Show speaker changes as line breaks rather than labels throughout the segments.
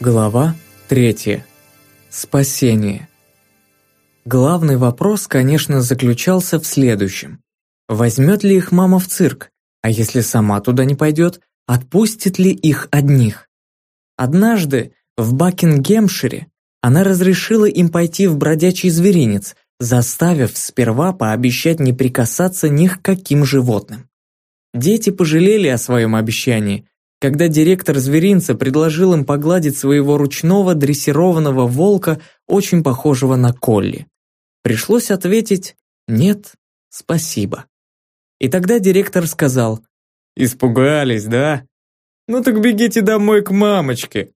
Глава 3. Спасение. Главный вопрос, конечно, заключался в следующем. Возьмет ли их мама в цирк? А если сама туда не пойдет, отпустит ли их одних? Однажды в Бакингемшире она разрешила им пойти в бродячий зверинец, заставив сперва пообещать не прикасаться ни к каким животным. Дети пожалели о своем обещании, когда директор зверинца предложил им погладить своего ручного дрессированного волка, очень похожего на Колли. Пришлось ответить «нет, спасибо». И тогда директор сказал «Испугались, да? Ну так бегите домой к мамочке».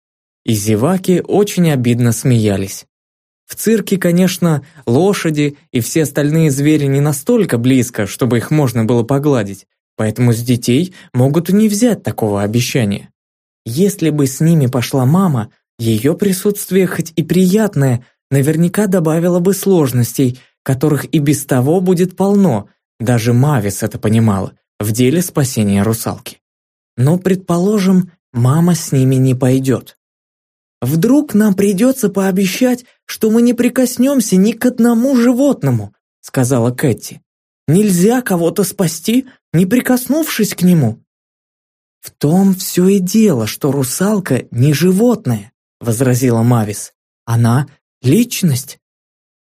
И зеваки очень обидно смеялись. В цирке, конечно, лошади и все остальные звери не настолько близко, чтобы их можно было погладить, Поэтому с детей могут не взять такого обещания. Если бы с ними пошла мама, ее присутствие хоть и приятное, наверняка добавило бы сложностей, которых и без того будет полно, даже Мавис это понимала, в деле спасения русалки. Но, предположим, мама с ними не пойдет. «Вдруг нам придется пообещать, что мы не прикоснемся ни к одному животному», сказала Кэти. «Нельзя кого-то спасти, не прикоснувшись к нему. В том все и дело, что русалка не животное, возразила Мавис. Она личность.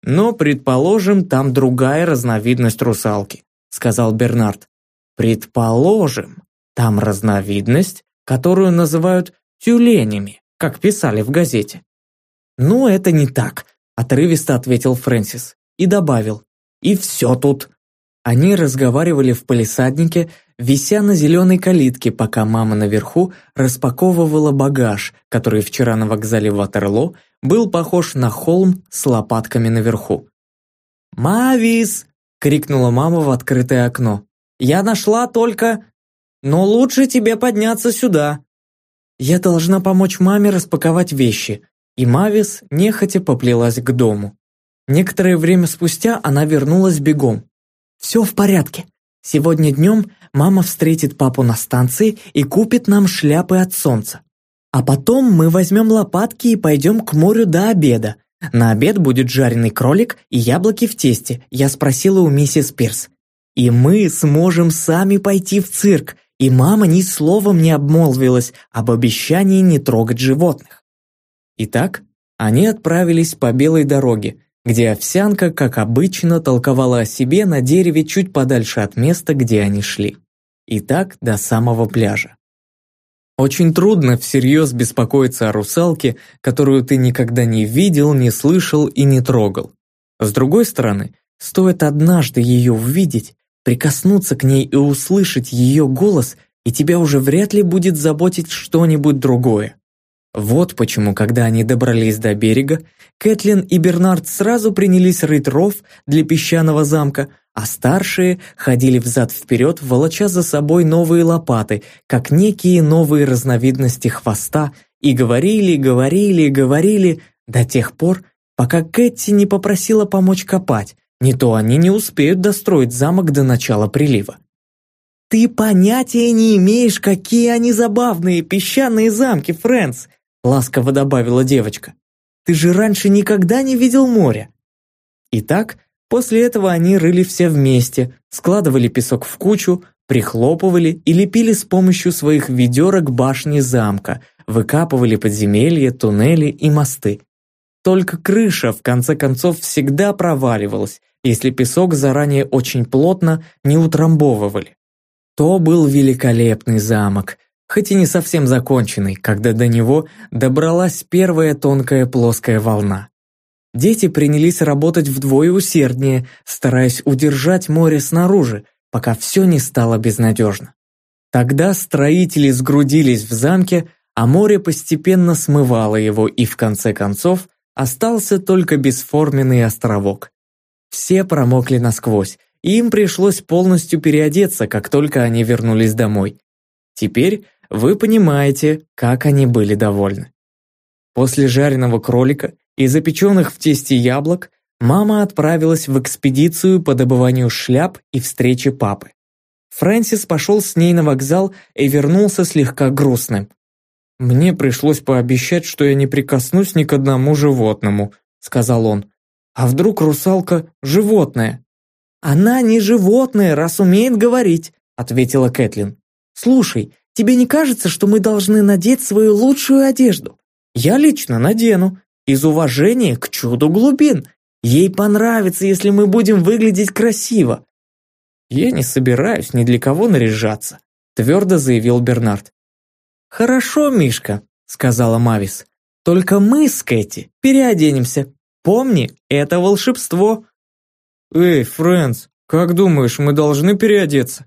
Но, предположим, там другая разновидность русалки, сказал Бернард. Предположим, там разновидность, которую называют тюленями, как писали в газете. «Ну, это не так», – отрывисто ответил Фрэнсис и добавил. «И все тут. Они разговаривали в палисаднике, вися на зеленой калитке, пока мама наверху распаковывала багаж, который вчера на вокзале Ватерло был похож на холм с лопатками наверху. «Мавис!» — крикнула мама в открытое окно. «Я нашла только... Но лучше тебе подняться сюда!» Я должна помочь маме распаковать вещи, и Мавис нехотя поплелась к дому. Некоторое время спустя она вернулась бегом. «Все в порядке. Сегодня днем мама встретит папу на станции и купит нам шляпы от солнца. А потом мы возьмем лопатки и пойдем к морю до обеда. На обед будет жареный кролик и яблоки в тесте, я спросила у миссис Пирс. И мы сможем сами пойти в цирк, и мама ни словом не обмолвилась об обещании не трогать животных. Итак, они отправились по белой дороге, где овсянка, как обычно, толковала о себе на дереве чуть подальше от места, где они шли. И так до самого пляжа. Очень трудно всерьез беспокоиться о русалке, которую ты никогда не видел, не слышал и не трогал. С другой стороны, стоит однажды ее увидеть, прикоснуться к ней и услышать ее голос, и тебя уже вряд ли будет заботить что-нибудь другое. Вот почему, когда они добрались до берега, Кэтлин и Бернард сразу принялись рыть ров для песчаного замка, а старшие ходили взад-вперед, волоча за собой новые лопаты, как некие новые разновидности хвоста, и говорили, говорили, говорили до тех пор, пока Кэти не попросила помочь копать, не то они не успеют достроить замок до начала прилива. «Ты понятия не имеешь, какие они забавные песчаные замки, Фрэнс!» Ласково добавила девочка. «Ты же раньше никогда не видел моря!» Итак, после этого они рыли все вместе, складывали песок в кучу, прихлопывали и лепили с помощью своих ведерок башни замка, выкапывали подземелья, туннели и мосты. Только крыша, в конце концов, всегда проваливалась, если песок заранее очень плотно не утрамбовывали. То был великолепный замок – хоть и не совсем законченный, когда до него добралась первая тонкая плоская волна. Дети принялись работать вдвое усерднее, стараясь удержать море снаружи, пока все не стало безнадежно. Тогда строители сгрудились в замке, а море постепенно смывало его, и в конце концов остался только бесформенный островок. Все промокли насквозь, и им пришлось полностью переодеться, как только они вернулись домой. Теперь вы понимаете, как они были довольны. После жареного кролика и запеченных в тесте яблок мама отправилась в экспедицию по добыванию шляп и встрече папы. Фрэнсис пошел с ней на вокзал и вернулся слегка грустным. «Мне пришлось пообещать, что я не прикоснусь ни к одному животному», сказал он. «А вдруг русалка – животное?»
«Она не животное, раз умеет говорить», ответила Кэтлин. «Слушай, тебе не кажется, что мы должны надеть свою лучшую одежду? Я лично надену, из уважения к чуду глубин. Ей понравится, если мы будем выглядеть красиво».
«Я не собираюсь ни для кого наряжаться», твердо заявил Бернард.
«Хорошо, Мишка», — сказала Мавис. «Только мы с Кэти переоденемся. Помни, это волшебство».
«Эй, Фрэнс, как думаешь, мы должны переодеться?»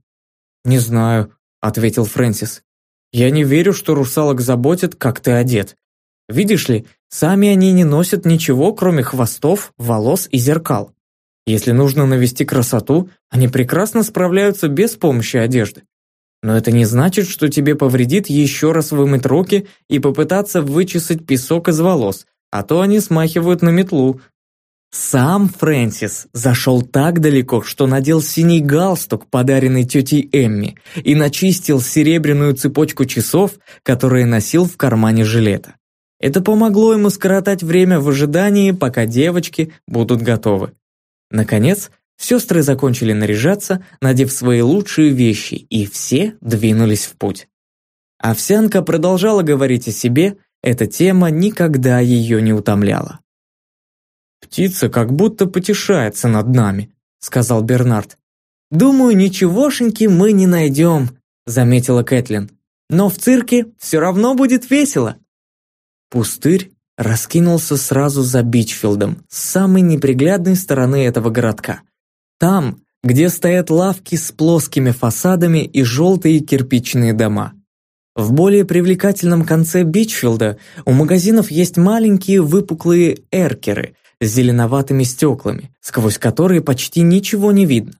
«Не знаю», — ответил Фрэнсис. «Я не верю, что русалок заботит, как ты одет. Видишь ли, сами они не носят ничего, кроме хвостов, волос и зеркал. Если нужно навести красоту, они прекрасно справляются без помощи одежды. Но это не значит, что тебе повредит еще раз вымыть руки и попытаться вычесать песок из волос, а то они смахивают на метлу. Сам Фрэнсис зашел так далеко, что надел синий галстук, подаренный тетей Эмми, и начистил серебряную цепочку часов, которые носил в кармане жилета. Это помогло ему скоротать время в ожидании, пока девочки будут готовы. Наконец, Сестры закончили наряжаться, надев свои лучшие вещи, и все двинулись в путь. Овсянка продолжала говорить о себе, эта тема никогда ее не утомляла. «Птица как будто потешается над нами», — сказал Бернард.
«Думаю, ничегошеньки мы не найдем», — заметила Кэтлин. «Но в цирке все равно будет весело».
Пустырь раскинулся сразу за Бичфилдом, с самой неприглядной стороны этого городка — там, где стоят лавки с плоскими фасадами и желтые кирпичные дома. В более привлекательном конце Бичфилда у магазинов есть маленькие выпуклые эркеры с зеленоватыми стеклами, сквозь которые почти ничего не видно.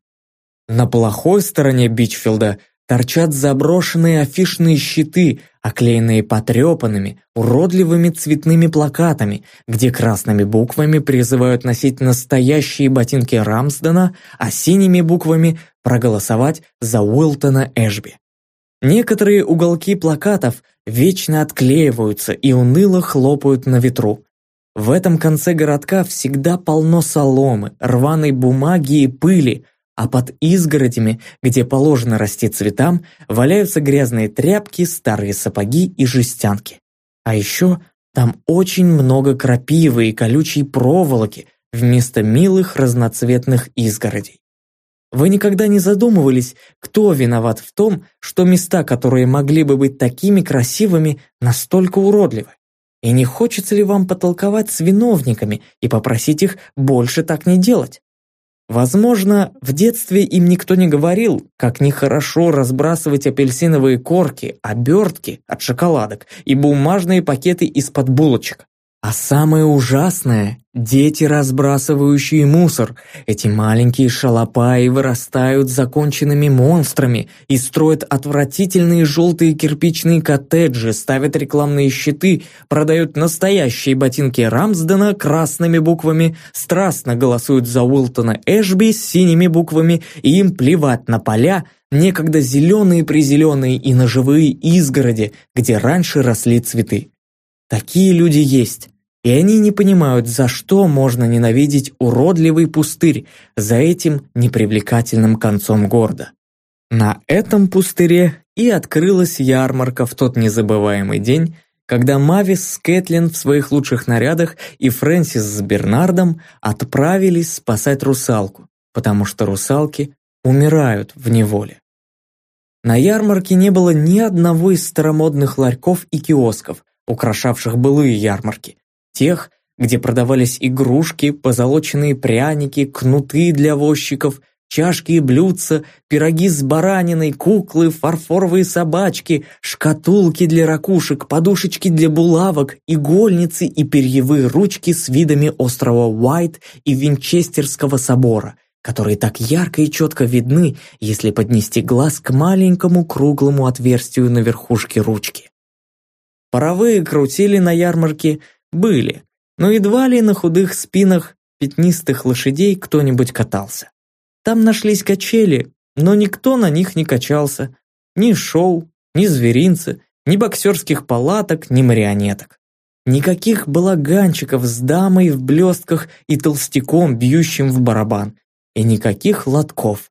На плохой стороне Бичфилда торчат заброшенные афишные щиты, оклеенные потрепанными, уродливыми цветными плакатами, где красными буквами призывают носить настоящие ботинки Рамсдена, а синими буквами проголосовать за Уилтона Эшби. Некоторые уголки плакатов вечно отклеиваются и уныло хлопают на ветру. В этом конце городка всегда полно соломы, рваной бумаги и пыли, а под изгородями, где положено расти цветам, валяются грязные тряпки, старые сапоги и жестянки. А еще там очень много крапивы и колючей проволоки вместо милых разноцветных изгородей. Вы никогда не задумывались, кто виноват в том, что места, которые могли бы быть такими красивыми, настолько уродливы? И не хочется ли вам потолковать с виновниками и попросить их больше так не делать? Возможно, в детстве им никто не говорил, как нехорошо разбрасывать апельсиновые корки, обертки от шоколадок и бумажные пакеты из-под булочек. А самое ужасное – дети, разбрасывающие мусор. Эти маленькие шалопаи вырастают законченными монстрами и строят отвратительные желтые кирпичные коттеджи, ставят рекламные щиты, продают настоящие ботинки Рамсдена красными буквами, страстно голосуют за Уилтона Эшби с синими буквами, и им плевать на поля, некогда зеленые-призеленые и на живые изгороди, где раньше росли цветы. Такие люди есть, и они не понимают, за что можно ненавидеть уродливый пустырь за этим непривлекательным концом города. На этом пустыре и открылась ярмарка в тот незабываемый день, когда Мавис с Кэтлин в своих лучших нарядах и Фрэнсис с Бернардом отправились спасать русалку, потому что русалки умирают в неволе. На ярмарке не было ни одного из старомодных ларьков и киосков, украшавших былые ярмарки, тех, где продавались игрушки, позолоченные пряники, кнуты для возчиков, чашки и блюдца, пироги с бараниной, куклы, фарфоровые собачки, шкатулки для ракушек, подушечки для булавок, игольницы и перьевые ручки с видами острова Уайт и Винчестерского собора, которые так ярко и четко видны, если поднести глаз к маленькому круглому отверстию на верхушке ручки. Паровые крутили на ярмарке, были, но едва ли на худых спинах пятнистых лошадей кто-нибудь катался. Там нашлись качели, но никто на них не качался. Ни шоу, ни зверинцы, Ни боксерских палаток, ни марионеток. Никаких балаганчиков с дамой в блестках и толстяком, бьющим в барабан. И никаких лотков.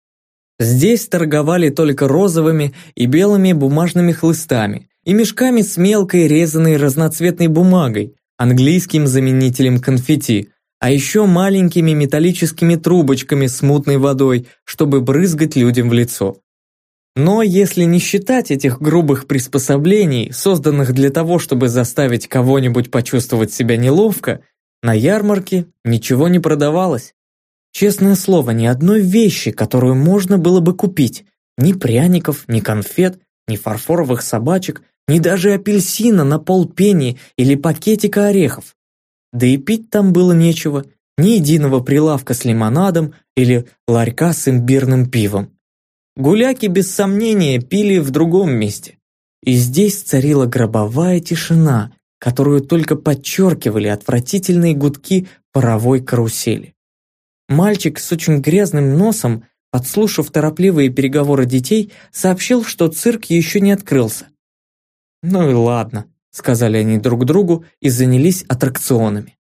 Здесь торговали только розовыми и белыми бумажными хлыстами и мешками с мелкой резаной разноцветной бумагой, английским заменителем конфетти, а еще маленькими металлическими трубочками с мутной водой, чтобы брызгать людям в лицо. Но если не считать этих грубых приспособлений, созданных для того, чтобы заставить кого-нибудь почувствовать себя неловко, на ярмарке ничего не продавалось. Честное слово, ни одной вещи, которую можно было бы купить. Ни пряников, ни конфет, ни фарфоровых собачек, ни даже апельсина на полпенни или пакетика орехов. Да и пить там было нечего, ни единого прилавка с лимонадом или ларька с имбирным пивом. Гуляки без сомнения пили в другом месте. И здесь царила гробовая тишина, которую только подчеркивали отвратительные гудки паровой карусели. Мальчик с очень грязным носом, подслушав торопливые переговоры детей, сообщил, что цирк еще не открылся. «Ну и ладно», — сказали они друг другу и занялись аттракционами.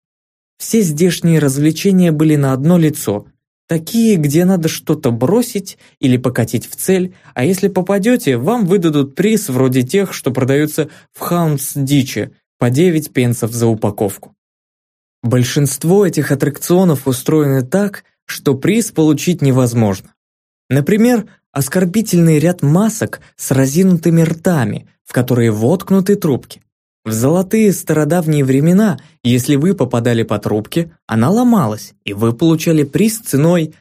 Все здешние развлечения были на одно лицо, Такие, где надо что-то бросить или покатить в цель, а если попадете, вам выдадут приз вроде тех, что продаются в Хаунс Дичи по 9 пенсов за упаковку. Большинство этих аттракционов устроены так, что приз получить невозможно. Например, оскорбительный ряд масок с разинутыми ртами, в которые воткнуты трубки. В золотые стародавние времена, если вы попадали по трубке, она ломалась, и вы получали приз ценой...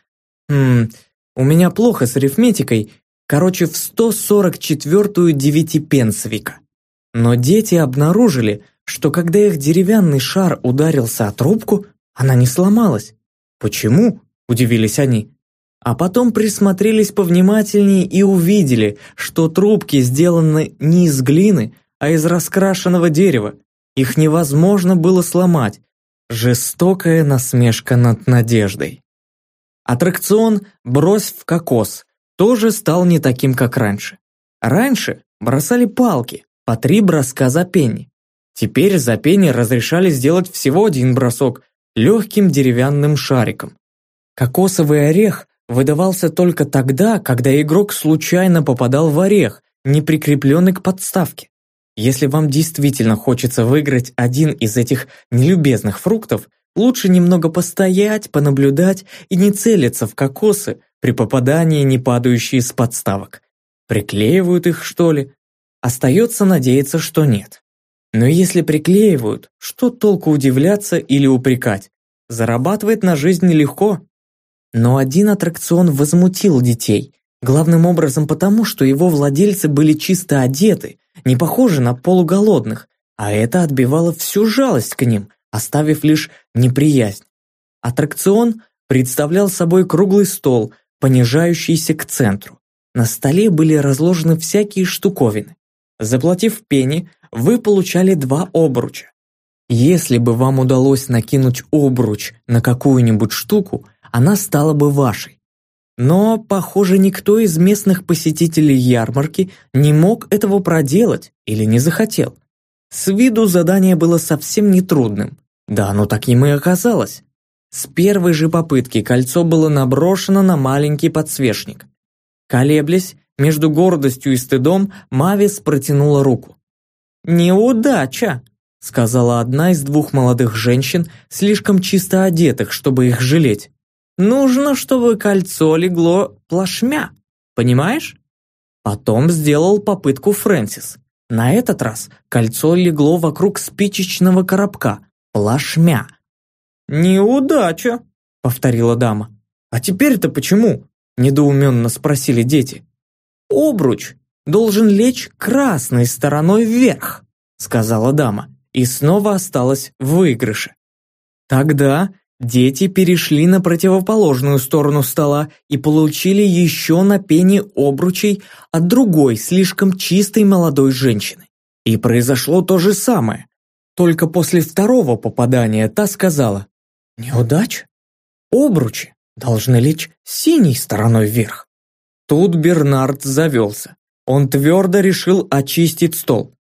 Хм, у меня плохо с арифметикой, короче, в 144-ю девятипенсовика. Но дети обнаружили, что когда их деревянный шар ударился о трубку, она не сломалась. Почему? Удивились они. А потом присмотрелись повнимательнее и увидели, что трубки сделаны не из глины, а из раскрашенного дерева. Их невозможно было сломать. Жестокая насмешка над надеждой. Аттракцион «Брось в кокос» тоже стал не таким, как раньше. Раньше бросали палки, по три броска за пенни. Теперь за пенни разрешали сделать всего один бросок, легким деревянным шариком. Кокосовый орех выдавался только тогда, когда игрок случайно попадал в орех, не прикрепленный к подставке. Если вам действительно хочется выиграть один из этих нелюбезных фруктов, лучше немного постоять, понаблюдать и не целиться в кокосы при попадании не падающие с подставок. Приклеивают их, что ли? Остается надеяться, что нет. Но если приклеивают, что толку удивляться или упрекать? Зарабатывать на жизнь нелегко. Но один аттракцион возмутил детей, главным образом потому, что его владельцы были чисто одеты не похожи на полуголодных, а это отбивало всю жалость к ним, оставив лишь неприязнь. Аттракцион представлял собой круглый стол, понижающийся к центру. На столе были разложены всякие штуковины. Заплатив пени, вы получали два обруча. Если бы вам удалось накинуть обруч на какую-нибудь штуку, она стала бы вашей. Но, похоже, никто из местных посетителей ярмарки не мог этого проделать или не захотел. С виду задание было совсем нетрудным. Да, оно таким и оказалось. С первой же попытки кольцо было наброшено на маленький подсвечник. Колеблясь, между гордостью и стыдом, Мавис протянула руку. «Неудача!» — сказала одна из двух молодых женщин, слишком чисто одетых, чтобы их жалеть. Нужно, чтобы кольцо легло плашмя, понимаешь? Потом сделал попытку Фрэнсис. На этот раз кольцо легло вокруг спичечного коробка, плашмя. «Неудача», — повторила дама. «А теперь-то почему?» — недоуменно спросили дети. «Обруч должен лечь красной стороной вверх», — сказала дама, и снова осталась в выигрыше. Тогда Дети перешли на противоположную сторону стола и получили еще на пени обручей от другой, слишком чистой молодой женщины. И произошло то же самое. Только после второго попадания та сказала «Неудача? Обручи должны лечь синей стороной вверх». Тут Бернард завелся. Он твердо решил очистить стол.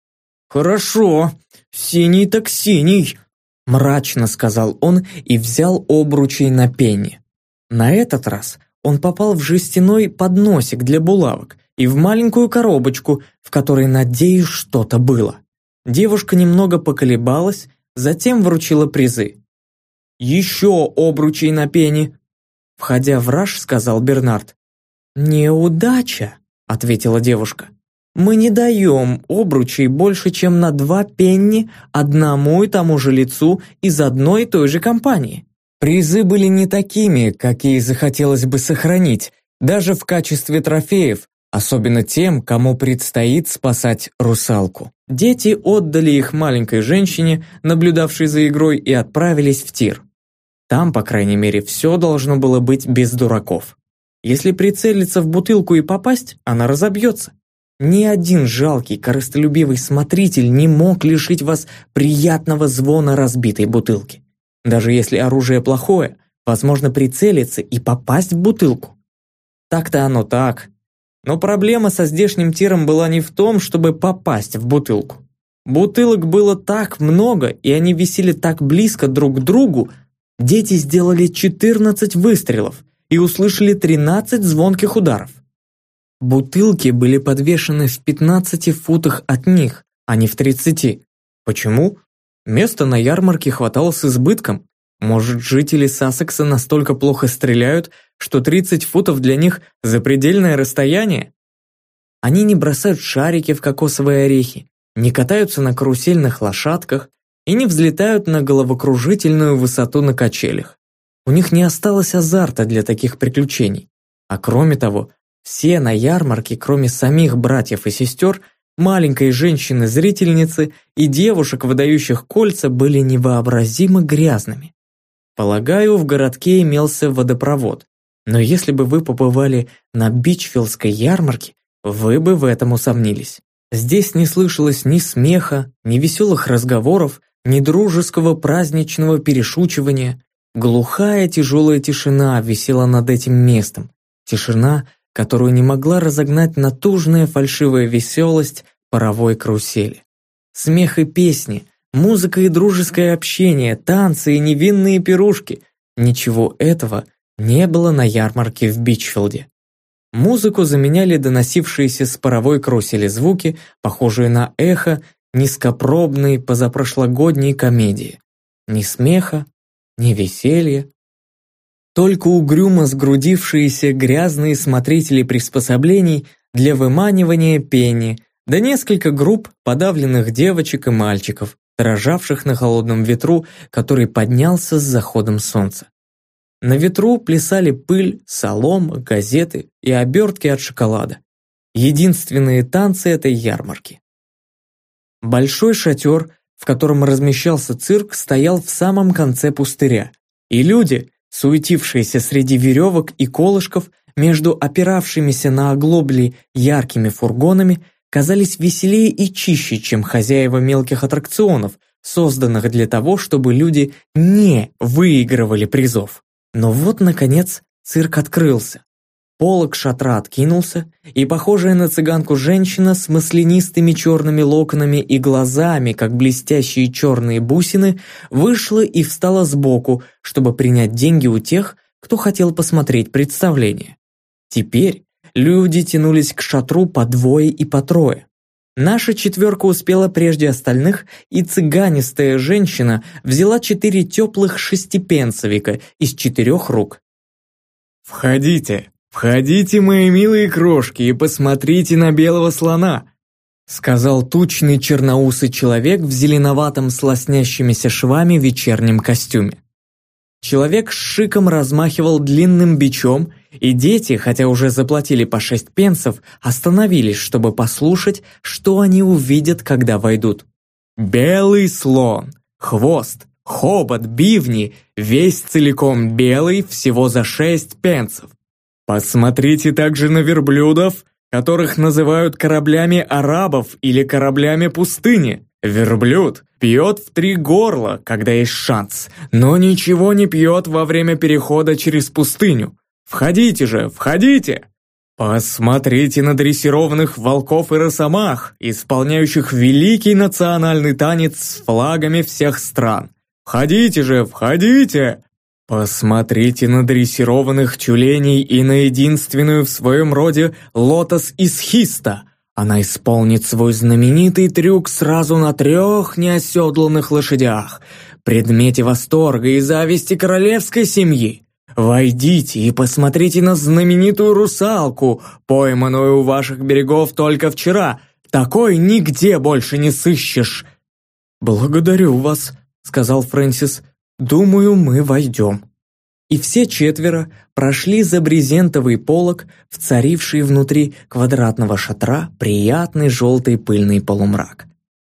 «Хорошо, синий так синий», – мрачно сказал он и взял обручей на пенни. На этот раз он попал в жестяной подносик для булавок и в маленькую коробочку, в которой, надеюсь, что-то было. Девушка немного поколебалась, затем вручила призы. «Еще обручей на пени!» Входя в раж, сказал Бернард. «Неудача!» – ответила девушка. «Мы не даем обручей больше, чем на два пенни одному и тому же лицу из одной и той же компании». Призы были не такими, какие захотелось бы сохранить, даже в качестве трофеев, особенно тем, кому предстоит спасать русалку. Дети отдали их маленькой женщине, наблюдавшей за игрой, и отправились в тир. Там, по крайней мере, все должно было быть без дураков. Если прицелиться в бутылку и попасть, она разобьется. Ни один жалкий, корыстолюбивый смотритель не мог лишить вас приятного звона разбитой бутылки. Даже если оружие плохое, возможно прицелиться и попасть в бутылку. Так-то оно так. Но проблема со здешним тиром была не в том, чтобы попасть в бутылку. Бутылок было так много, и они висели так близко друг к другу, дети сделали 14 выстрелов и услышали 13 звонких ударов. Бутылки были подвешены в 15 футах от них, а не в 30. Почему? Места на ярмарке хватало с избытком. Может, жители Сассекса настолько плохо стреляют, что 30 футов для них – запредельное расстояние? Они не бросают шарики в кокосовые орехи, не катаются на карусельных лошадках и не взлетают на головокружительную высоту на качелях. У них не осталось азарта для таких приключений. А кроме того, все на ярмарке, кроме самих братьев и сестер – маленькой женщины-зрительницы и девушек, выдающих кольца, были невообразимо грязными. Полагаю, в городке имелся водопровод, но если бы вы побывали на Бичфилдской ярмарке, вы бы в этом усомнились. Здесь не слышалось ни смеха, ни веселых разговоров, ни дружеского праздничного перешучивания. Глухая тяжелая тишина висела над этим местом. Тишина, которую не могла разогнать натужная фальшивая веселость паровой карусели. Смех и песни, музыка и дружеское общение, танцы и невинные пирушки – ничего этого не было на ярмарке в Бичфилде. Музыку заменяли доносившиеся с паровой карусели звуки, похожие на эхо низкопробной позапрошлогодней комедии. Ни смеха, ни веселья, только угрюмо сгрудившиеся грязные смотрители приспособлений для выманивания пени, да несколько групп подавленных девочек и мальчиков, дрожавших на холодном ветру, который поднялся с заходом солнца. На ветру плясали пыль, солома, газеты и обертки от шоколада. Единственные танцы этой ярмарки. Большой шатер, в котором размещался цирк, стоял в самом конце пустыря, и люди, суетившиеся среди веревок и колышков между опиравшимися на оглобли яркими фургонами, казались веселее и чище, чем хозяева мелких аттракционов, созданных для того, чтобы люди не выигрывали призов. Но вот, наконец, цирк открылся. Полок шатра откинулся, и похожая на цыганку женщина с маслянистыми черными локонами и глазами, как блестящие черные бусины, вышла и встала сбоку, чтобы принять деньги у тех, кто хотел посмотреть представление. Теперь люди тянулись к шатру по двое и по трое. Наша четверка успела прежде остальных, и цыганистая женщина взяла четыре теплых шестипенсовика из четырех рук.
«Входите!» «Входите, мои милые крошки, и посмотрите на белого слона!» сказал тучный черноусый человек в зеленоватом с лоснящимися швами вечернем костюме.
Человек с шиком размахивал длинным бичом, и дети, хотя уже заплатили по шесть пенсов, остановились, чтобы послушать, что они увидят, когда войдут.
«Белый слон! Хвост, хобот, бивни, весь целиком белый, всего за шесть пенсов. Посмотрите также на верблюдов, которых называют кораблями арабов или кораблями пустыни. Верблюд пьет в три горла, когда есть шанс, но ничего не пьет во время перехода через пустыню. Входите же, входите!» Посмотрите на дрессированных волков и росомах, исполняющих великий национальный танец с флагами всех стран. Входите же, входите! Посмотрите на дрессированных тюленей и на единственную в своем роде лотос из хиста. Она исполнит свой знаменитый трюк сразу на трех неоседланных лошадях, предмете восторга и зависти королевской семьи. Войдите и посмотрите на знаменитую русалку, пойманную у ваших берегов только вчера. Такой нигде больше не сыщешь.
Благодарю вас, сказал Фрэнсис. Думаю, мы войдем. И все четверо прошли за брезентовый полог, в царивший внутри квадратного шатра приятный желтый пыльный полумрак.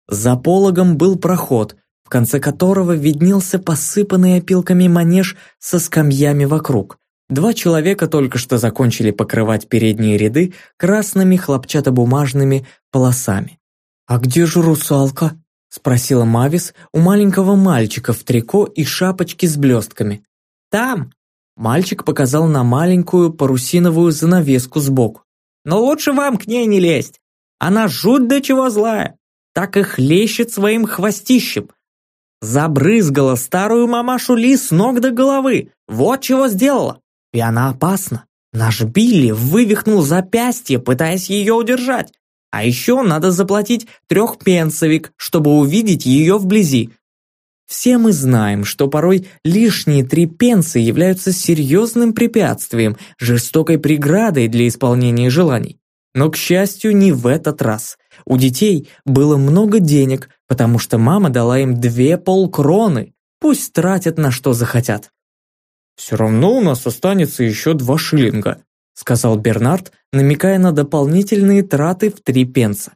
За пологом был проход, в конце которого виднелся посыпанный опилками манеж со скамьями вокруг. Два человека только что закончили покрывать передние ряды красными хлопчатобумажными полосами. «А где же русалка?» – спросила Мавис у маленького мальчика в трико и шапочке с блестками. «Там!» – мальчик показал на маленькую парусиновую занавеску сбоку. «Но лучше вам к ней не лезть. Она жуть до чего злая. Так и хлещет своим хвостищем. Забрызгала старую мамашу Ли с ног до головы. Вот чего сделала. И она опасна. Наш Билли вывихнул запястье, пытаясь ее удержать. А еще надо заплатить трехпенсовик, чтобы увидеть ее вблизи. Все мы знаем, что порой лишние три пенсы являются серьезным препятствием, жестокой преградой для исполнения желаний. Но, к счастью, не в этот раз. У детей было много денег, потому что мама дала им две полкроны. Пусть тратят на что захотят. «Все равно у нас останется еще два шиллинга», сказал Бернард, намекая на дополнительные траты в три пенса.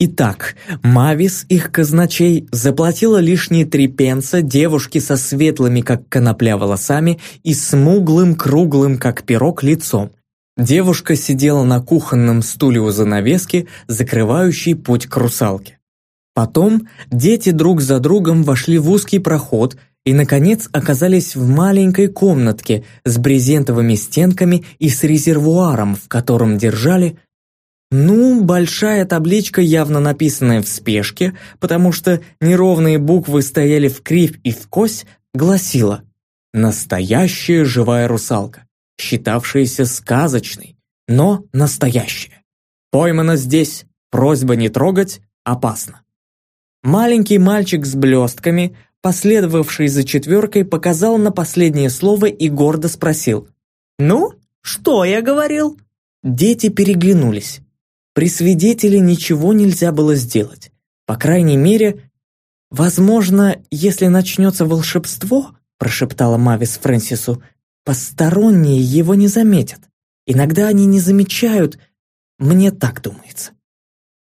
Итак, Мавис, их казначей, заплатила лишние три пенса девушке со светлыми, как конопля, волосами и смуглым, круглым, как пирог, лицом. Девушка сидела на кухонном стуле у занавески, закрывающей путь к русалке. Потом дети друг за другом вошли в узкий проход и, наконец, оказались в маленькой комнатке с брезентовыми стенками и с резервуаром, в котором держали... Ну, большая табличка, явно написанная в спешке, потому что неровные буквы стояли в кривь и в кось, гласила «Настоящая живая русалка» считавшаяся сказочной, но настоящая. Поймана здесь, просьба не трогать, опасно. Маленький мальчик с блестками, последовавший за четверкой, показал на последнее слово и гордо спросил. «Ну, что я говорил?» Дети переглянулись. При свидетеле ничего нельзя было сделать. По крайней мере, «Возможно, если начнется волшебство», прошептала Мавис Фрэнсису, Посторонние его не заметят. Иногда они не замечают, мне так думается.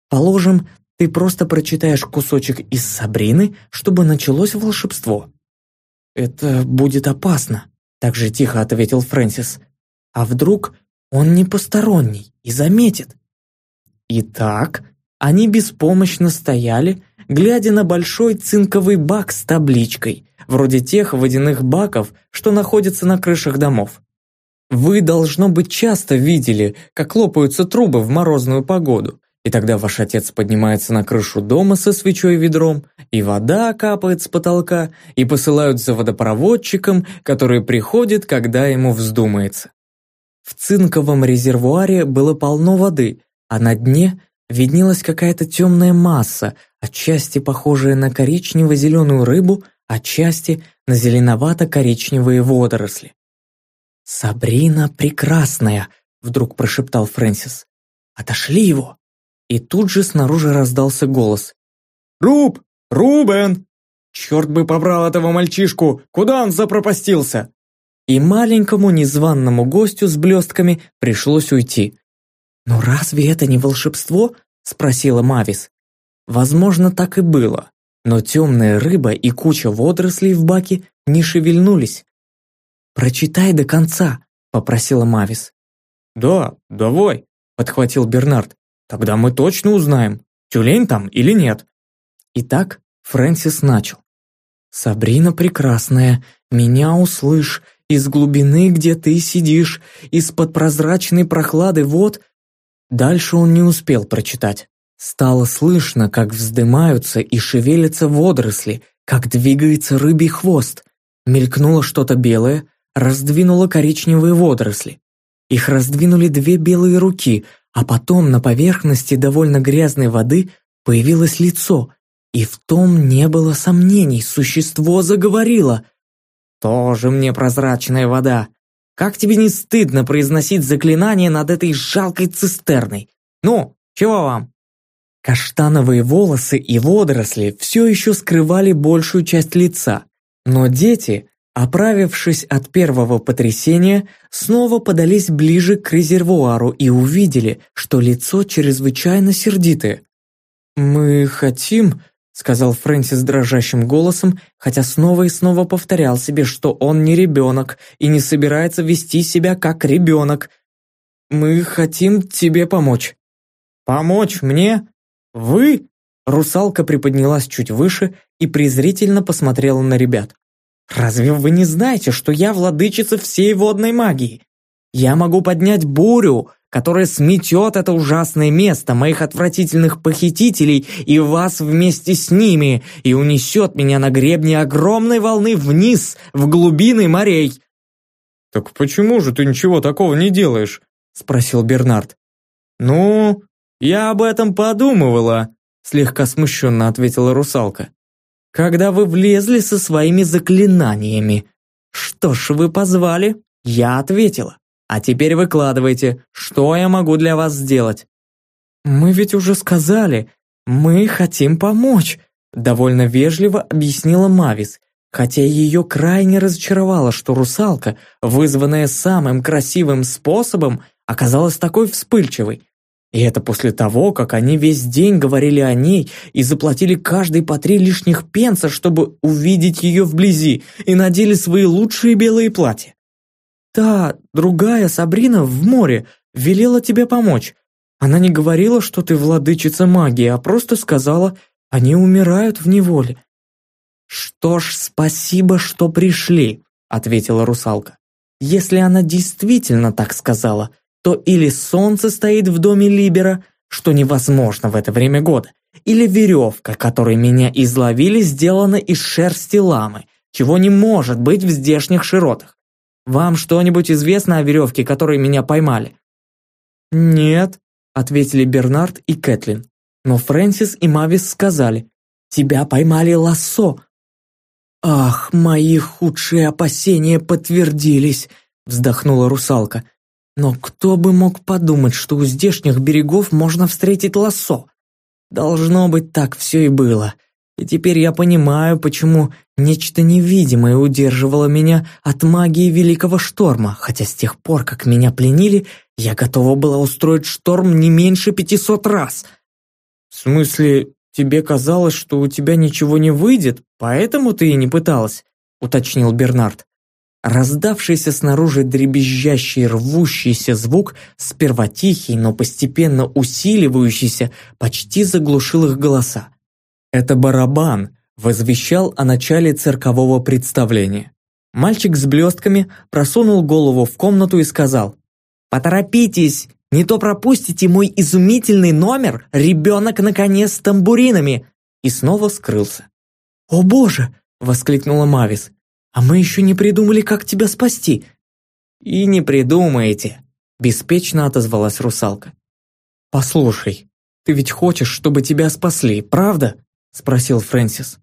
Положим, ты просто прочитаешь кусочек из Сабрины, чтобы началось волшебство. Это будет опасно, так же тихо ответил Фрэнсис. А вдруг он не посторонний и заметит? Итак, они беспомощно стояли, глядя на большой цинковый бак с табличкой, вроде тех водяных баков, что находятся на крышах домов. Вы, должно быть, часто видели, как лопаются трубы в морозную погоду, и тогда ваш отец поднимается на крышу дома со свечой и ведром, и вода капает с потолка, и посылают за водопроводчиком, который приходит, когда ему вздумается. В цинковом резервуаре было полно воды, а на дне виднелась какая-то темная масса, отчасти похожая на коричнево-зеленую рыбу, отчасти на зеленовато-коричневые водоросли. «Сабрина прекрасная!» — вдруг прошептал Фрэнсис. «Отошли его!» И тут же снаружи раздался голос.
«Руб! Рубен! Черт бы побрал этого мальчишку! Куда он запропастился?»
И маленькому незваному гостю с блестками пришлось уйти. «Но разве это не волшебство?» — спросила Мавис. Возможно, так и было но темная рыба и куча водорослей в баке не шевельнулись. «Прочитай до конца», — попросила Мавис.
«Да, давай», — подхватил Бернард. «Тогда мы точно узнаем, тюлень там или нет».
Итак, Фрэнсис начал. «Сабрина прекрасная, меня услышь,
из глубины, где ты сидишь, из-под прозрачной прохлады вод...» Дальше он не успел прочитать. Стало слышно, как вздымаются и шевелятся водоросли, как двигается рыбий хвост. Мелькнуло что-то белое, раздвинуло коричневые водоросли. Их раздвинули две белые руки, а потом на поверхности довольно грязной воды появилось лицо, и в том не было сомнений, существо заговорило. «Тоже мне прозрачная вода. Как тебе не стыдно произносить заклинание над этой жалкой цистерной? Ну, чего вам?» Каштановые волосы и водоросли все еще скрывали большую часть лица, но дети, оправившись от первого потрясения, снова подались ближе к резервуару и увидели, что лицо чрезвычайно сердитое. «Мы хотим», — сказал Фрэнсис дрожащим голосом, хотя снова и снова повторял себе, что он не ребенок и не собирается вести себя как ребенок. «Мы хотим тебе помочь». «Помочь мне?» «Вы?» Русалка приподнялась чуть выше и презрительно посмотрела на ребят. «Разве вы не знаете, что я владычица всей водной магии? Я могу поднять бурю, которая сметет это ужасное место моих отвратительных похитителей и вас вместе с ними и унесет меня на гребне огромной волны вниз, в глубины морей».
«Так почему же ты ничего такого не делаешь?» – спросил Бернард.
«Ну, «Я об этом подумывала», – слегка смущенно ответила русалка. «Когда вы влезли со своими заклинаниями. Что ж, вы позвали, я ответила. А теперь выкладывайте, что я могу для вас сделать». «Мы ведь уже сказали, мы хотим помочь», – довольно вежливо объяснила Мавис, хотя ее крайне разочаровало, что русалка, вызванная самым красивым способом, оказалась такой вспыльчивой. И это после того, как они весь день говорили о ней и заплатили каждый по три лишних пенса, чтобы увидеть ее вблизи, и надели свои лучшие белые платья. «Та, другая Сабрина в море велела тебе помочь. Она не говорила, что ты владычица магии, а просто сказала, они умирают в неволе». «Что ж, спасибо, что пришли», — ответила русалка. «Если она действительно так сказала, — то или солнце стоит в доме Либера, что невозможно в это время года, или веревка, которой меня изловили, сделана из шерсти ламы, чего не может быть в здешних широтах. Вам что-нибудь известно о веревке, которой меня поймали?» «Нет», — ответили Бернард и Кэтлин. Но Фрэнсис и Мавис сказали, «Тебя поймали лассо». «Ах, мои худшие опасения подтвердились», — вздохнула русалка. Но кто бы мог подумать, что у здешних берегов можно встретить лосо? Должно быть, так все и было. И теперь я понимаю, почему нечто невидимое удерживало меня от магии Великого Шторма, хотя с тех пор, как меня пленили, я готова была устроить шторм не меньше пятисот раз. В смысле, тебе казалось, что у тебя ничего не выйдет, поэтому ты и не пыталась, уточнил Бернард. Раздавшийся снаружи дребезжащий рвущийся звук, сперва тихий, но постепенно усиливающийся, почти заглушил их голоса. Это барабан возвещал о начале циркового представления. Мальчик с блестками просунул голову в комнату и сказал «Поторопитесь, не то пропустите мой изумительный номер «Ребенок на коне с тамбуринами» и снова скрылся. «О боже!» — воскликнула Мавис. А мы еще не придумали, как тебя спасти». «И не придумаете», – беспечно отозвалась русалка. «Послушай, ты ведь хочешь, чтобы тебя спасли, правда?» – спросил Фрэнсис.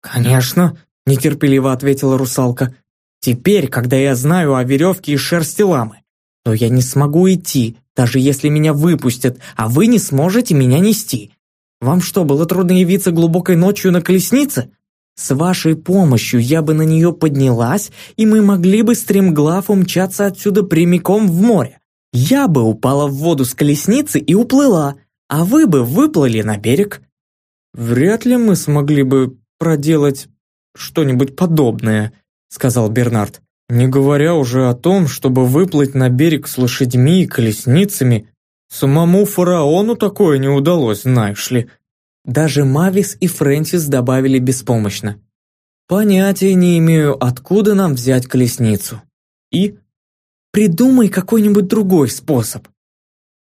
«Конечно», – нетерпеливо ответила русалка. «Теперь, когда я знаю о веревке и шерсти ламы, то я не смогу идти, даже если меня выпустят, а вы не сможете меня нести. Вам что, было трудно явиться глубокой ночью на колеснице? С вашей помощью я бы на нее поднялась, и мы могли бы стремглав умчаться отсюда прямиком в море. Я бы упала в воду с колесницы и уплыла, а вы бы выплыли на берег. Вряд ли мы смогли бы проделать что-нибудь подобное, сказал Бернард. Не говоря уже о том, чтобы выплыть на берег с лошадьми и колесницами. Самому фараону такое не удалось, знаешь ли. Даже Мавис и Фрэнсис добавили беспомощно. «Понятия не имею, откуда нам взять колесницу.
и... Придумай какой-нибудь другой способ.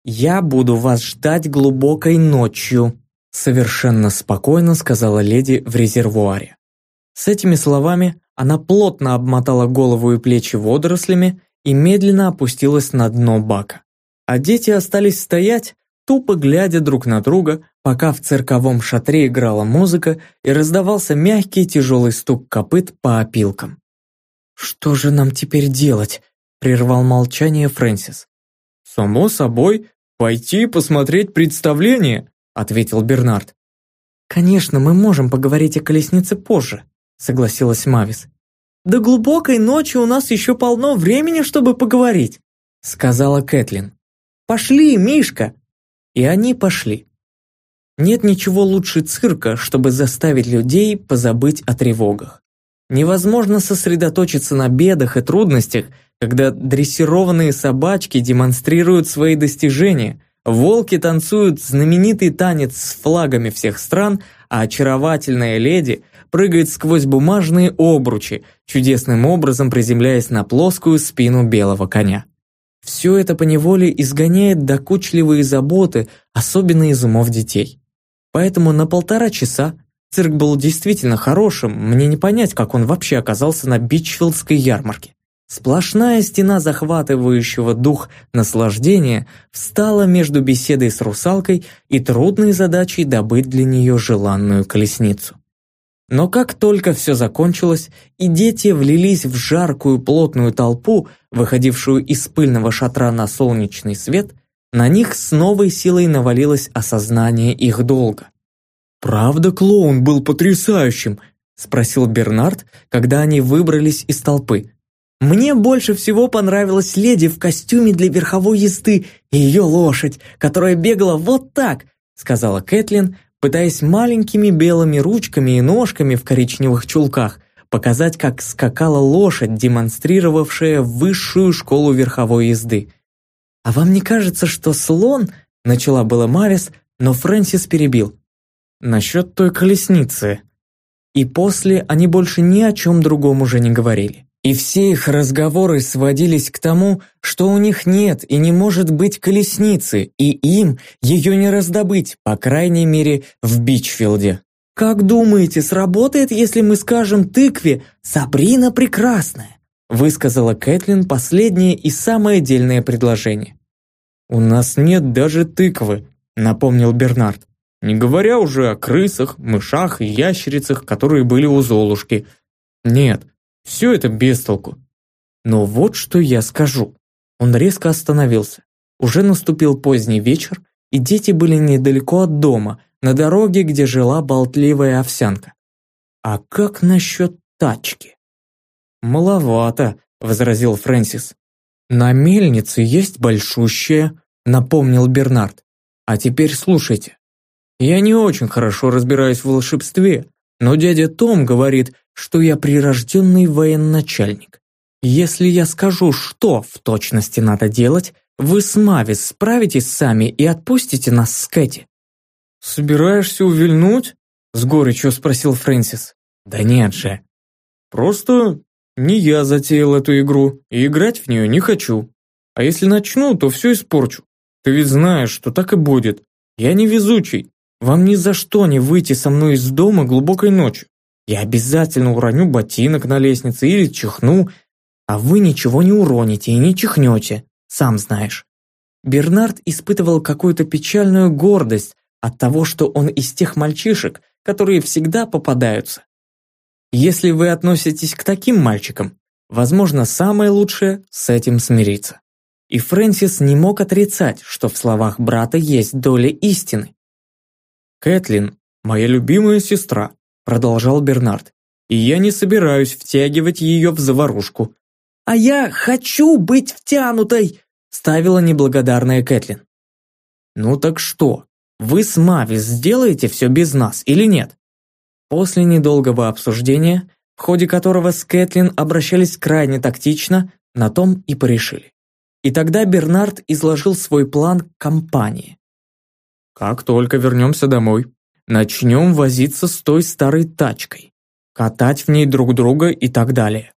Я буду вас ждать глубокой ночью, совершенно спокойно сказала леди в резервуаре. С этими словами она плотно обмотала голову и плечи водорослями и медленно опустилась на дно бака. А дети остались стоять, тупо глядя друг на друга, пока в цирковом шатре играла музыка и раздавался мягкий тяжелый стук копыт по опилкам. «Что же нам теперь делать?» – прервал молчание Фрэнсис.
«Само собой, пойти посмотреть представление», – ответил Бернард.
«Конечно, мы можем поговорить о колеснице позже», – согласилась Мавис. «До глубокой ночи у нас еще полно времени, чтобы поговорить», – сказала Кэтлин. «Пошли, Мишка!» И они пошли. Нет ничего лучше цирка, чтобы заставить людей позабыть о тревогах. Невозможно сосредоточиться на бедах и трудностях, когда дрессированные собачки демонстрируют свои достижения, волки танцуют знаменитый танец с флагами всех стран, а очаровательная леди прыгает сквозь бумажные обручи, чудесным образом приземляясь на плоскую спину белого коня. Все это поневоле изгоняет докучливые заботы, особенно из умов детей. Поэтому на полтора часа Цирк был действительно хорошим, мне не понять, как он вообще оказался на Бичфилдской ярмарке. Сплошная стена захватывающего дух наслаждения встала между беседой с русалкой и трудной задачей добыть для нее желанную колесницу. Но как только все закончилось, и дети влились в жаркую плотную толпу, выходившую из пыльного шатра на солнечный свет, на них с новой силой навалилось осознание их долга.
«Правда клоун был потрясающим?» – спросил Бернард, когда они выбрались из толпы.
«Мне больше всего понравилась леди в костюме для верховой езды и ее лошадь, которая бегала вот так», – сказала Кэтлин, пытаясь маленькими белыми ручками и ножками в коричневых чулках показать, как скакала лошадь, демонстрировавшая высшую школу верховой езды. «А вам не кажется, что слон?» – начала была Марис, но Фрэнсис перебил.
Насчет той колесницы. И после они больше ни о чем другом уже не говорили. И все их разговоры сводились к тому, что у них нет и не может быть колесницы, и им ее не раздобыть, по крайней мере, в Бичфилде.
«Как думаете, сработает, если мы скажем тыкве «Сабрина прекрасная»?» высказала Кэтлин последнее и самое дельное предложение.
«У нас нет даже тыквы», напомнил Бернард. Не говоря уже о крысах, мышах и ящерицах, которые были у Золушки. Нет, все это без. Но вот что я скажу. Он резко остановился. Уже наступил поздний вечер, и дети были недалеко от дома, на дороге, где жила болтливая овсянка. А как насчет тачки? Маловато, возразил Фрэнсис. На мельнице есть большущая, напомнил Бернард. А теперь слушайте. Я не очень хорошо разбираюсь в волшебстве, но дядя Том говорит, что я прирожденный военачальник. Если я скажу, что в точности надо делать, вы с Мавис справитесь сами и отпустите нас с Кэти».
«Собираешься увильнуть?» – с горечью спросил Фрэнсис.
«Да нет же.
Просто не я затеял эту игру, и играть в нее не хочу. А если начну, то все испорчу. Ты ведь знаешь, что так и будет. Я не везучий, вам ни за что не выйти со мной из дома глубокой ночью. Я обязательно уроню ботинок на лестнице или чихну, а вы ничего не уроните и не чихнете, сам знаешь».
Бернард испытывал какую-то печальную гордость от того, что он из тех мальчишек, которые всегда попадаются. Если вы относитесь к таким мальчикам, возможно, самое лучшее с этим смириться. И Фрэнсис не мог отрицать, что в словах брата есть доля истины.
«Кэтлин, моя любимая сестра», – продолжал Бернард, «и я не собираюсь втягивать ее в заварушку».
«А я хочу быть втянутой!» – ставила неблагодарная Кэтлин.
«Ну так что, вы с Мавис сделаете все без нас или нет?» После недолгого обсуждения, в ходе которого с Кэтлин обращались крайне тактично, на том и порешили. И тогда Бернард изложил свой план кампании. Как только вернемся домой, начнем возиться с той старой тачкой, катать в ней друг друга и так далее.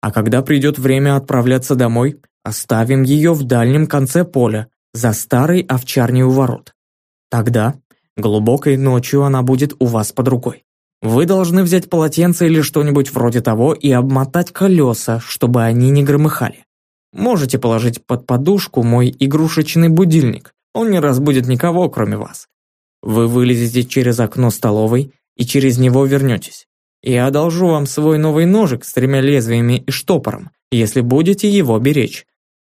А когда придет время отправляться домой, оставим ее в дальнем конце поля, за старой овчарней у ворот. Тогда, глубокой ночью она будет у вас под рукой. Вы должны взять полотенце или что-нибудь вроде того и обмотать колеса, чтобы они не громыхали. Можете положить под подушку мой игрушечный будильник. Он не разбудит никого, кроме вас. Вы вылезете через окно столовой и через него вернетесь. Я одолжу вам свой новый ножик с тремя лезвиями и штопором, если будете его беречь.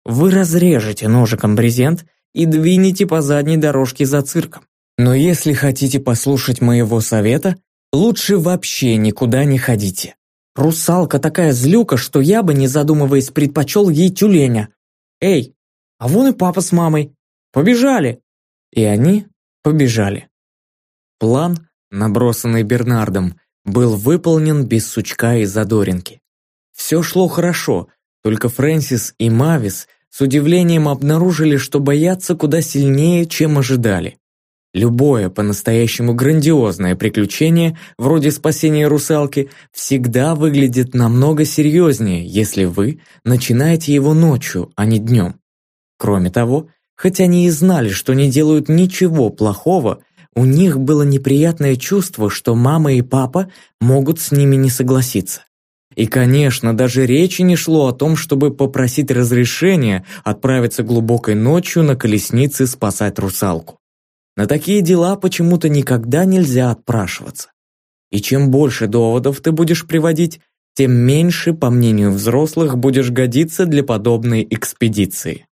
Вы разрежете ножиком брезент и двинете по задней дорожке за цирком. Но если хотите послушать моего совета, лучше вообще никуда не ходите. Русалка такая злюка, что я бы, не задумываясь, предпочел ей тюленя. Эй, а вон и папа с мамой. Побежали!» И они побежали. План, набросанный Бернардом, был выполнен без сучка и задоринки. Все шло хорошо, только Фрэнсис и Мавис с удивлением обнаружили, что боятся куда сильнее, чем ожидали. Любое по-настоящему грандиозное приключение, вроде спасения русалки, всегда выглядит намного серьезнее, если вы начинаете его ночью, а не днем. Кроме того, хоть они и знали, что не делают ничего плохого, у них было неприятное чувство, что мама и папа могут с ними не согласиться. И, конечно, даже речи не шло о том, чтобы попросить разрешения отправиться глубокой ночью на колеснице спасать русалку. На такие дела почему-то никогда нельзя отпрашиваться. И чем больше доводов ты будешь приводить, тем меньше, по мнению взрослых, будешь годиться для подобной экспедиции.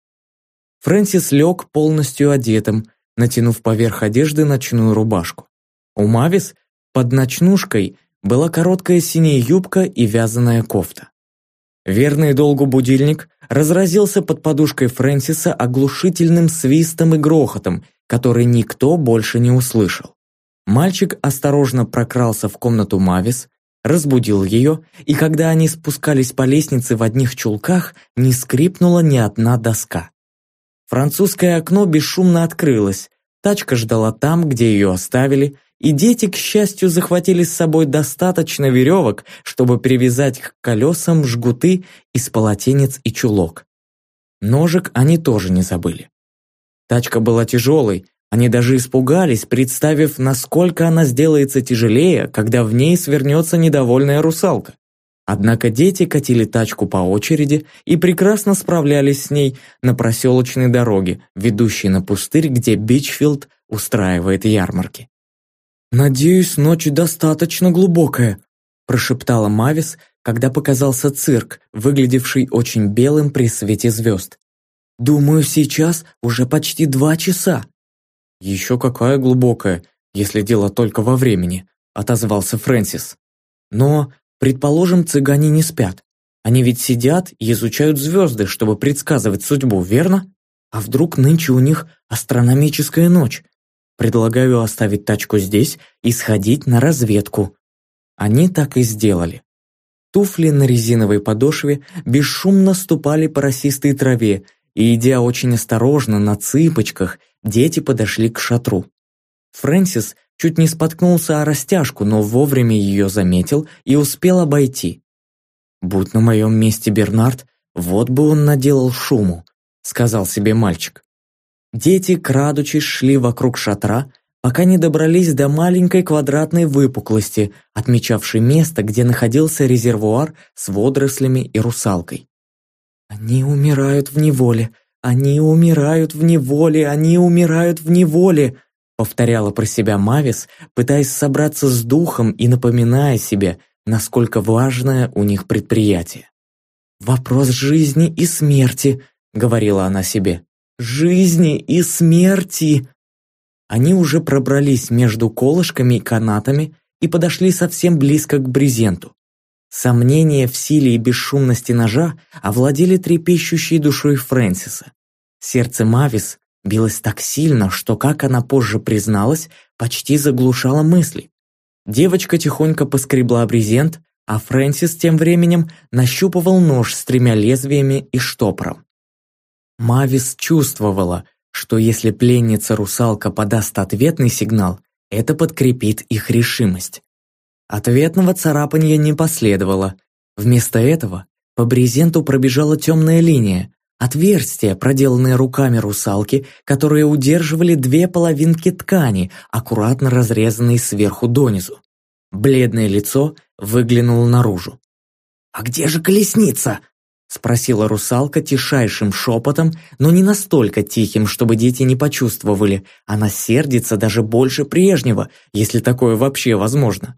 Фрэнсис лег полностью одетым, натянув поверх одежды ночную рубашку. У Мавис под ночнушкой была короткая синяя юбка и вязаная кофта. Верный долгу будильник разразился под подушкой Фрэнсиса оглушительным свистом и грохотом, который никто больше не услышал. Мальчик осторожно прокрался в комнату Мавис, разбудил ее, и когда они спускались по лестнице в одних чулках, не скрипнула ни одна доска. Французское окно бесшумно открылось, тачка ждала там, где ее оставили, и дети, к счастью, захватили с собой достаточно веревок, чтобы привязать к колесам жгуты из полотенец и чулок. Ножик они тоже не забыли. Тачка была тяжелой, они даже испугались, представив, насколько она сделается тяжелее, когда в ней свернется недовольная русалка. Однако дети катили тачку по очереди и прекрасно справлялись с ней на проселочной дороге, ведущей на пустырь, где Бичфилд устраивает ярмарки. «Надеюсь, ночь достаточно глубокая», прошептала Мавис, когда показался цирк, выглядевший очень белым при свете звезд. «Думаю, сейчас уже почти два часа». «Еще какая глубокая, если дело только во времени», отозвался Фрэнсис. «Но Предположим, цыгане не спят. Они ведь сидят и изучают звезды, чтобы предсказывать судьбу, верно? А вдруг нынче у них астрономическая ночь? Предлагаю оставить тачку здесь и сходить на разведку. Они так и сделали. Туфли на резиновой подошве бесшумно ступали по росистой траве, и, идя очень осторожно на цыпочках, дети подошли к шатру. Фрэнсис Чуть не споткнулся о растяжку, но вовремя ее заметил и успел обойти. «Будь на моем месте Бернард, вот бы он наделал шуму», — сказал себе мальчик. Дети, крадучись, шли вокруг шатра, пока не добрались до маленькой квадратной выпуклости, отмечавшей место, где находился резервуар с водорослями и русалкой. «Они умирают в неволе! Они умирают в неволе! Они умирают в неволе!» повторяла про себя Мавис, пытаясь собраться с духом и напоминая себе, насколько важное у них предприятие. «Вопрос жизни и смерти», — говорила она себе. «Жизни и смерти!» Они уже пробрались между колышками и канатами и подошли совсем близко к брезенту. Сомнения в силе и бесшумности ножа овладели трепещущей душой Фрэнсиса. Сердце Мавис билась так сильно, что, как она позже призналась, почти заглушала мысли. Девочка тихонько поскребла брезент, а Фрэнсис тем временем нащупывал нож с тремя лезвиями и штопором. Мавис чувствовала, что если пленница-русалка подаст ответный сигнал, это подкрепит их решимость. Ответного царапанья не последовало. Вместо этого По брезенту пробежала темная линия, отверстие, проделанное руками русалки, которые удерживали две половинки ткани, аккуратно разрезанные сверху донизу. Бледное лицо выглянуло наружу. «А где же колесница?» Спросила русалка тишайшим шепотом, но не настолько тихим, чтобы дети не почувствовали. Она сердится даже больше прежнего, если такое вообще возможно.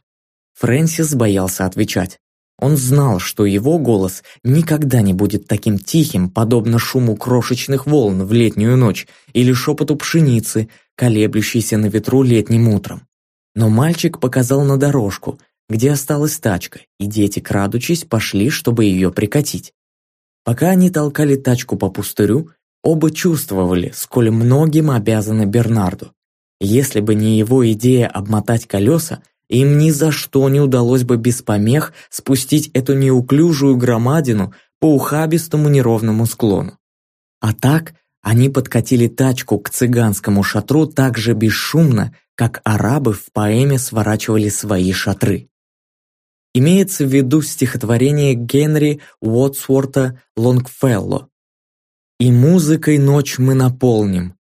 Фрэнсис боялся отвечать. Он знал, что его голос никогда не будет таким тихим, подобно шуму крошечных волн в летнюю ночь или шепоту пшеницы, колеблющейся на ветру летним утром. Но мальчик показал на дорожку, где осталась тачка, и дети, крадучись, пошли, чтобы ее прикатить. Пока они толкали тачку по пустырю, оба чувствовали, сколь многим обязаны Бернарду. Если бы не его идея обмотать колеса, им ни за что не удалось бы без помех спустить эту неуклюжую громадину по ухабистому неровному склону. А так они подкатили тачку к цыганскому шатру так же бесшумно, как арабы в поэме сворачивали свои шатры. Имеется в виду стихотворение Генри Уотсворта Лонгфелло. «И музыкой ночь мы наполним,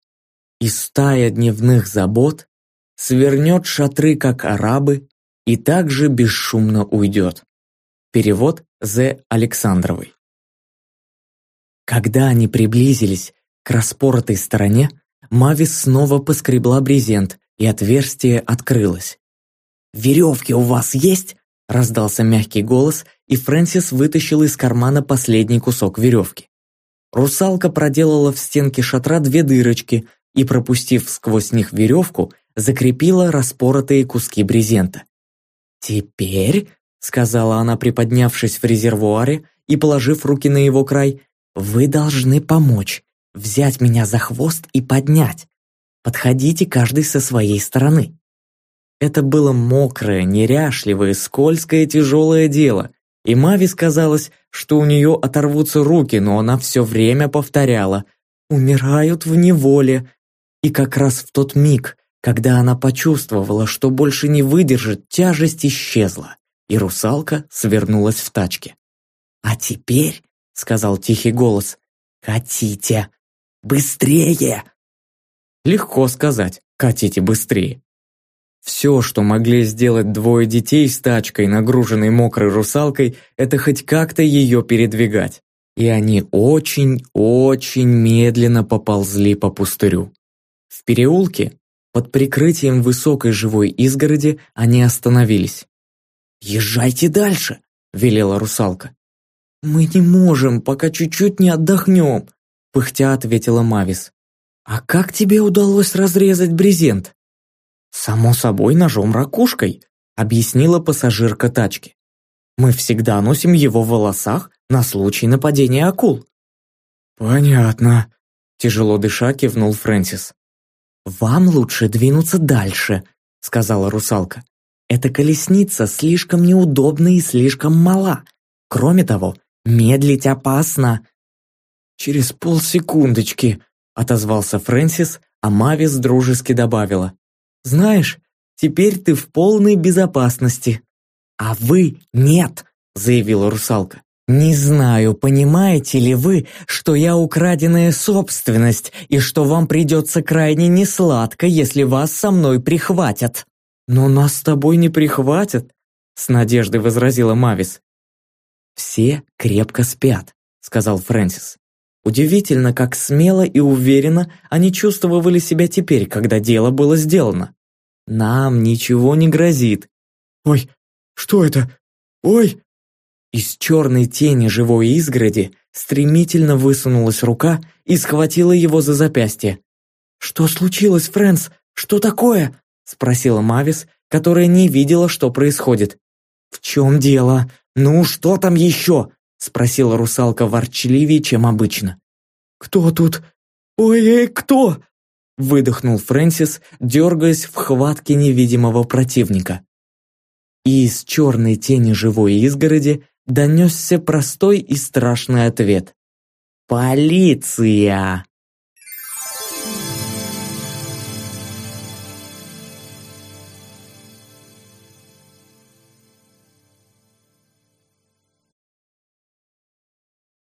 и стая дневных забот свернет шатры, как арабы, и также бесшумно уйдет». Перевод З. Александровой. Когда они приблизились к распоротой стороне, Мавис снова поскребла брезент, и отверстие открылось. «Веревки у вас есть?» Раздался мягкий голос, и Фрэнсис вытащил из кармана последний кусок веревки. Русалка проделала в стенке шатра две дырочки и, пропустив сквозь них веревку, закрепила распоротые куски брезента. «Теперь», — сказала она, приподнявшись в резервуаре и положив руки на его край, «вы должны помочь, взять меня за хвост и поднять. Подходите каждый со своей стороны». Это было мокрое, неряшливое, скользкое, тяжелое дело, и Мавис казалось, что у нее оторвутся руки, но она все время повторяла «умирают в неволе». И как раз в тот миг, когда она почувствовала, что больше не выдержит, тяжесть исчезла, и русалка свернулась в тачке. «А теперь», — сказал тихий голос, — «катите! Быстрее!» Легко сказать «катите быстрее». Все, что могли сделать двое детей с тачкой, нагруженной мокрой русалкой, это хоть как-то ее передвигать. И они очень-очень медленно поползли по пустырю. В переулке, под прикрытием высокой живой изгороди, они остановились. «Езжайте дальше», — велела русалка. «Мы не можем, пока чуть-чуть не отдохнем», — пыхтя ответила Мавис. «А как тебе удалось разрезать брезент?» «Само собой, ножом-ракушкой», — объяснила пассажирка тачки. «Мы всегда носим его в волосах на случай нападения акул». «Понятно», — тяжело дыша кивнул Фрэнсис. «Вам лучше двинуться дальше», — сказала русалка. «Эта колесница слишком неудобна и слишком мала. Кроме того, медлить опасно». «Через полсекундочки», — отозвался Фрэнсис, а Мавис дружески добавила. Знаешь, теперь ты в полной безопасности». «А вы нет», — заявила русалка. «Не знаю, понимаете ли вы, что я украденная собственность и что вам придется крайне несладко, если вас со мной прихватят». «Но нас с тобой не прихватят», — с надеждой возразила Мавис. «Все крепко спят», — сказал Фрэнсис. Удивительно, как смело и уверенно они чувствовали себя теперь, когда дело было сделано. Нам ничего не грозит. Ой, что это? Ой! Из черной тени живой изгороди стремительно высунулась рука и схватила его за запястье. «Что случилось, Фрэнс? Что такое?» спросила Мавис, которая не видела, что происходит. «В чем дело? Ну, что там еще?» спросила русалка ворчливее, чем обычно. «Кто тут? Ой, кто?» выдохнул Фрэнсис, дергаясь в хватке невидимого противника. И из черной тени живой изгороди донесся простой и страшный ответ. «Полиция!»